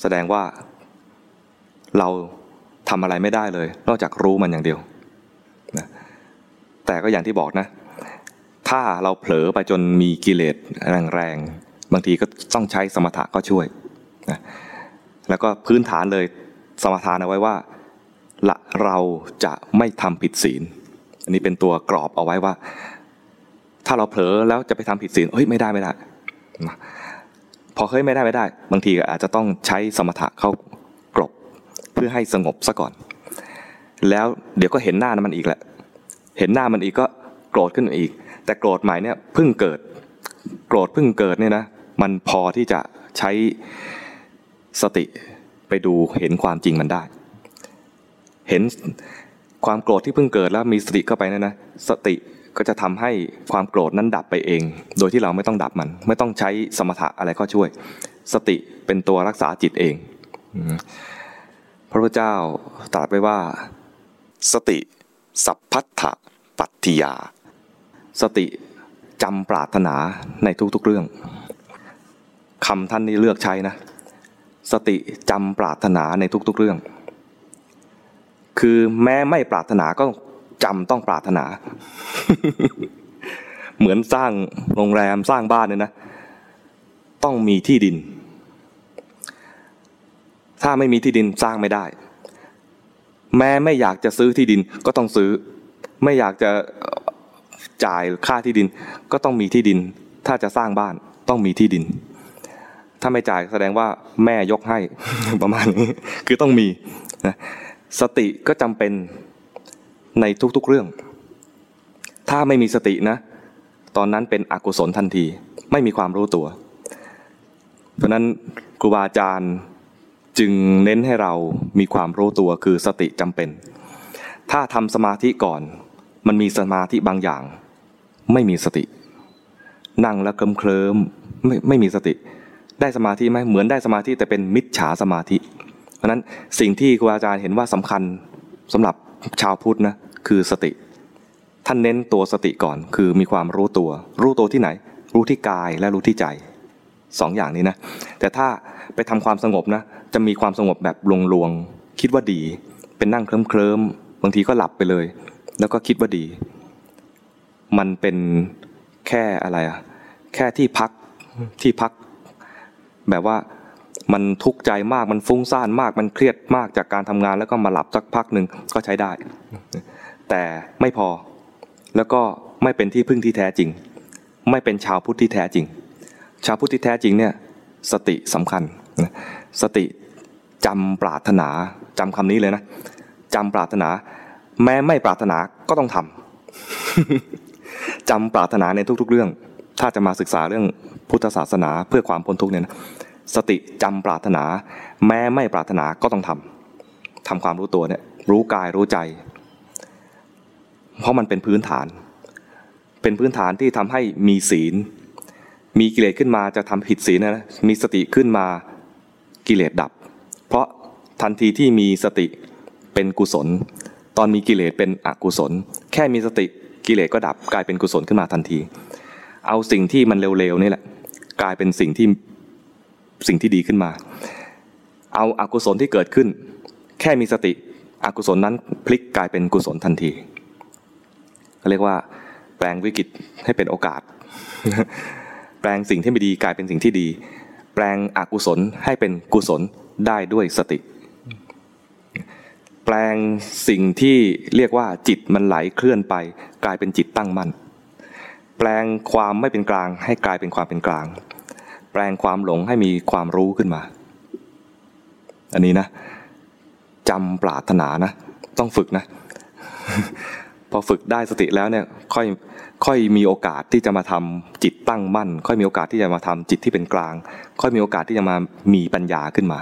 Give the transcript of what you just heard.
แสดงว่า เราทำอะไรไม่ได้เลย นอกจากรู้มันอย่างเดียวนะแต่ก็อย่างที่บอกนะ ถ้าเราเผลอไปจนมีกิเลสแรงๆ บางทีก็ต้องใช้สมถะก็ช่วยนะแล้วก็พื้นฐานเลยสมถานเอาไว้ว่าละเราจะไม่ทำผิดศีล อันนี้เป็นตัวกรอบเอาไว้ว่า ถ้าเราเผลอแล้วจะไปทำผิดศีลเฮ้ยไม่ได้ไม่ได้ พอเฮ้ยไม่ได้ไม่ได้ บางทีอาจจะต้องใช้สมถะเข้ากรบเพื่อให้สงบซะก่อน แล้วเดี๋ยวก็เห็นหน้ามันอีกแหละ เห็นหน้ามันอีกก็โกรธขึ้นอีก แต่โกรธใหม่เนี่ยเพิ่งเกิด โกรธเพิ่งเกิดเนี่ยนะมันพอที่จะใช้สติไปดูเห็นความจริงมันได้ เห็นความโกรธที่เพิ่งเกิดแล้วมีสติเข้าไปเนี่ยนะสติ ก็จะทำให้ความโกรธนั้นดับไปเอง โดยที่เราไม่ต้องดับมัน ไม่ต้องใช้สมถะอะไรก็ช่วย สติเป็นตัวรักษาจิตเองพระพุทธเจ้าตรัสไว้ว่า สติสัพพัทธปัตติยา สติจำปรารถนาในทุกๆเรื่องคำท่านนี้เลือกใช้นะ สติจำปรารถนาในทุกๆเรื่อง คือแม้ไม่ปรารถนาก็ จำต้องปรารถนา เหมือนสร้างโรงแรมสร้างบ้านเนี่ยนะ ต้องมีที่ดิน ถ้าไม่มีที่ดินสร้างไม่ได้ แม้ไม่อยากจะซื้อที่ดินก็ต้องซื้อ ไม่อยากจะจ่ายค่าที่ดิน ก็ต้องมีที่ดิน ถ้าจะสร้างบ้านต้องมีที่ดิน ถ้าไม่จ่ายแสดงว่าแม่ยกให้ประมาณนี้ คือต้องมีนะสติก็จำเป็น ในทุกๆเรื่อง ถ้าไม่มีสตินะ ตอนนั้นเป็นอกุศลทันที ไม่มีความรู้ตัว เพราะนั้นครูบาอาจารย์จึงเน้นให้เรามีความรู้ตัวคือสติจำเป็น ถ้าทำสมาธิก่อน มันมีสมาธิบางอย่าง ไม่มีสติ นั่งแล้วเคลิ้มเคลิมไม่ไม่มีสติ ได้สมาธิไหมเหมือนได้สมาธิแต่เป็นมิจฉาสมาธิ เพราะนั้นสิ่งที่ครูอาจารย์เห็นว่าสำคัญสำหรับชาวพุทธนะ คือสติ ท่านเน้นตัวสติก่อนคือมีความรู้ตัว รู้ตัวที่ไหน รู้ที่กายและรู้ที่ใจสองอย่างนี้นะ แต่ถ้าไปทำความสงบนะ จะมีความสงบแบบลวงๆ คิดว่าดี เป็นนั่งเคลิ้มเคลิมบางทีก็หลับไปเลย แล้วก็คิดว่าดี มันเป็นแค่อะไรอะแค่ที่พักที่พัก แบบว่ามันทุกข์ใจมากมันฟุ้งซ่านมากมันเครียดมากจากการทำงาน แล้วก็มาหลับสักพักหนึ่งก็ใช้ได้ แต่ไม่พอ แล้วก็ไม่เป็นที่พึ่งที่แท้จริง ไม่เป็นชาวพุทธที่แท้จริง ชาวพุทธที่แท้จริงเนี่ยสติสำคัญ สติจำปรารถนาจำคำนี้เลยนะจำปรารถนา แม้ไม่ปรารถนาก็ต้องทำจำปรารถนาในทุก ๆ เรื่อง ถ้าจะมาศึกษาเรื่องพุทธศาสนาเพื่อความพ้นทุกข์เนี่ยนะสติจำปรารถนา แม้ไม่ปรารถนาก็ต้องทำทำความรู้ตัวเนี่ยรู้กายรู้ใจ เพราะมันเป็นพื้นฐาน เป็นพื้นฐานที่ทำให้มีศีล มีกิเลสขึ้นมาจะทำผิดศีลนะมีสติขึ้นมากิเลสดับ เพราะทันทีที่มีสติเป็นกุศล ตอนมีกิเลสเป็นอกุศล แค่มีสติกิเลสก็ดับกลายเป็นกุศลขึ้นมาทันที เอาสิ่งที่มันเร็วๆนี่แหละ กลายเป็นสิ่งที่สิ่งที่ดีขึ้นมา เอาอากุศลที่เกิดขึ้น แค่มีสติอกุศลนั้นพลิกกลายเป็นกุศลทันที เขาเรียกว่า แปลงวิกฤตให้เป็นโอกาส แปลงสิ่งที่ไม่ดีกลายเป็นสิ่งที่ดี แปลงอกุศลให้เป็นกุศลได้ด้วยสติ แปลงสิ่งที่เรียกว่าจิตมันไหลเคลื่อนไป กลายเป็นจิตตั้งมั่น แปลงความไม่เป็นกลางให้กลายเป็นความเป็นกลาง แปลงความหลงให้มีความรู้ขึ้นมา อันนี้นะจำปรารถนานะ ต้องฝึกนะ พอฝึกได้สติแล้วเนี่ยค่อยค่อยมีโอกาสที่จะมาทำจิตตั้งมั่น ค่อยมีโอกาสที่จะมาทำจิตที่เป็นกลาง ค่อยมีโอกาสที่จะมามีปัญญาขึ้นมา